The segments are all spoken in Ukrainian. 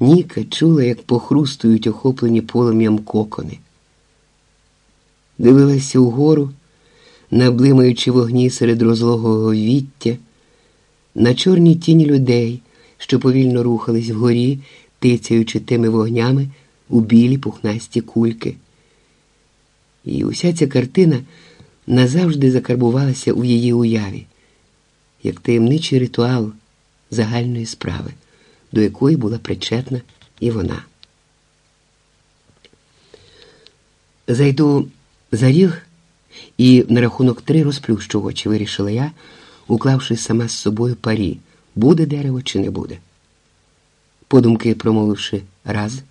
Ніка чула, як похрустують охоплені полум'ям кокони. Дивилася угору, наблимаючи вогні серед розлогого віття, на чорні тіні людей, що повільно рухались вгорі, тицяючи тими вогнями у білі пухнасті кульки. І уся ця картина назавжди закарбувалася у її уяві, як таємничий ритуал загальної справи, до якої була причетна і вона. Зайду за ріг і на рахунок три розплющу очі, вирішила я, уклавши сама з собою парі, буде дерево чи не буде. Подумки промовивши раз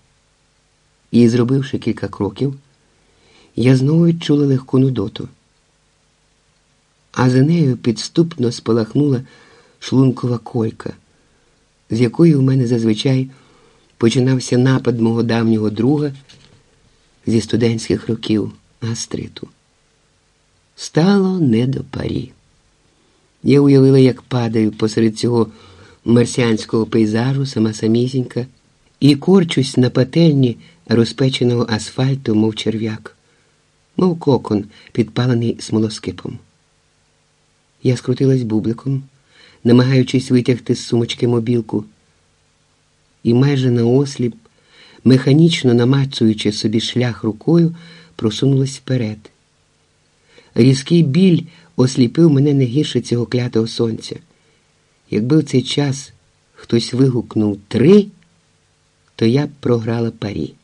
і зробивши кілька кроків, я знову відчула легку нудоту. А за нею підступно спалахнула шлункова колька, з якої у мене зазвичай починався напад мого давнього друга зі студентських років гастриту. Стало не до парі. Я уявила, як падаю посеред цього марсіанського пейзажу, сама самісінька, і корчусь на пательні розпеченого асфальту, мов черв'як, мов кокон, підпалений смолоскипом. Я скрутилась бубликом, намагаючись витягти з сумочки мобілку, і майже наосліп, механічно намацуючи собі шлях рукою, просунулась вперед. Різкий біль осліпив мене не гірше цього клятого сонця. Якби в цей час хтось вигукнув три, то я б програла парі.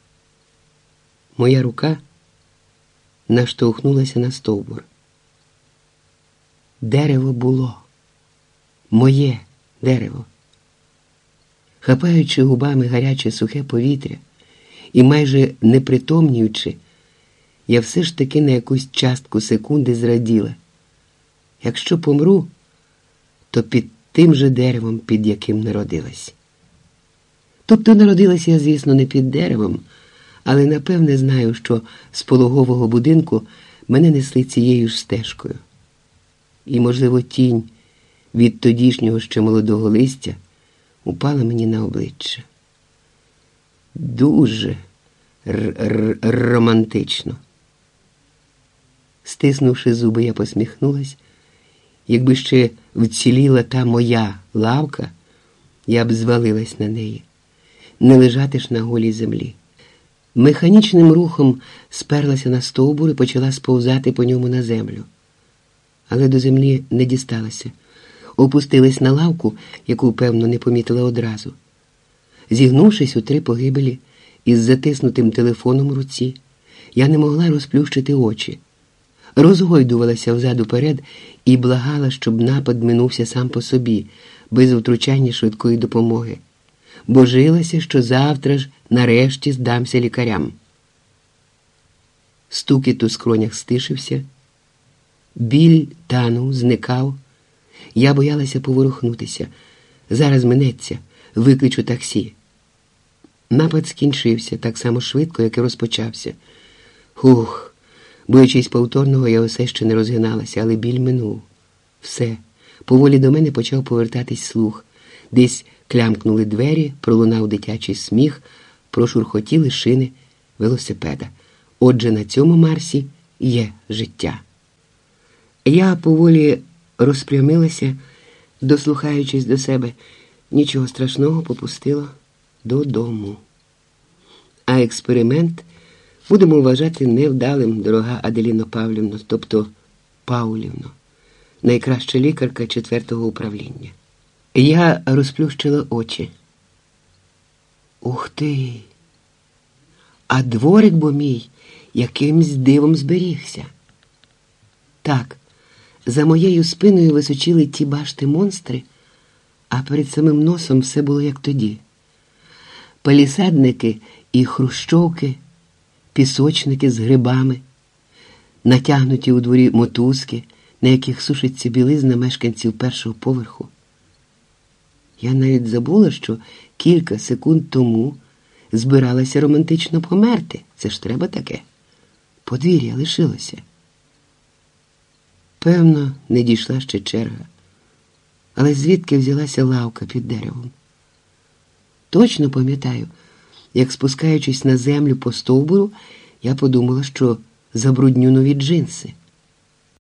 Моя рука наштовхнулася на стовбур. Дерево було, моє дерево. Хапаючи губами гаряче сухе повітря і майже непритомнюючи, я все ж таки на якусь частку секунди зраділа. Якщо помру, то під тим же деревом, під яким народилась. Тобто народилася я, звісно, не під деревом, але напевне знаю, що з пологового будинку мене несли цією ж стежкою. І, можливо, тінь від тодішнього ще молодого листя упала мені на обличчя. Дуже романтично. Стиснувши зуби, я посміхнулась. Якби ще вціліла та моя лавка, я б звалилась на неї, не лежати ж на голій землі. Механічним рухом сперлася на стовбур і почала сповзати по ньому на землю. Але до землі не дісталася, опустилась на лавку, яку, певно, не помітила одразу. Зігнувшись у три погибелі із затиснутим телефоном в руці, я не могла розплющити очі розгойдувалася взад уперед і благала, щоб напад минувся сам по собі, без втручання швидкої допомоги. Божилася, що завтра ж нарешті здамся лікарям. Стукіт у скронях стишився, біль танув, зникав. Я боялася поворухнутися. Зараз минеться, викличу таксі. Напад скінчився так само швидко, як і розпочався. Хух. Боячись повторного, я усе ще не розгиналася, але біль минув. Все. Поволі до мене почав повертатись слух. Десь клямкнули двері, пролунав дитячий сміх, прошурхотіли шини велосипеда. Отже, на цьому Марсі є життя. Я поволі розпрямилася, дослухаючись до себе, нічого страшного попустила додому. А експеримент будемо вважати невдалим, дорога Аделіно Павлівно, тобто Паулівно, найкраща лікарка четвертого управління. Я розплющила очі. Ух ти! А дворик бо мій якимсь дивом зберігся. Так, за моєю спиною височили ті башти монстри, а перед самим носом все було як тоді. Палісадники і хрущовки пісочники з грибами, натягнуті у дворі мотузки, на яких сушиться білизна мешканців першого поверху. Я навіть забула, що кілька секунд тому збиралася романтично померти. Це ж треба таке. Подвір'я лишилося. Певно, не дійшла ще черга, але звідки взялася лавка під деревом? Точно пам'ятаю, як спускаючись на землю по стовбуру, я подумала, що забрудню нові джинси.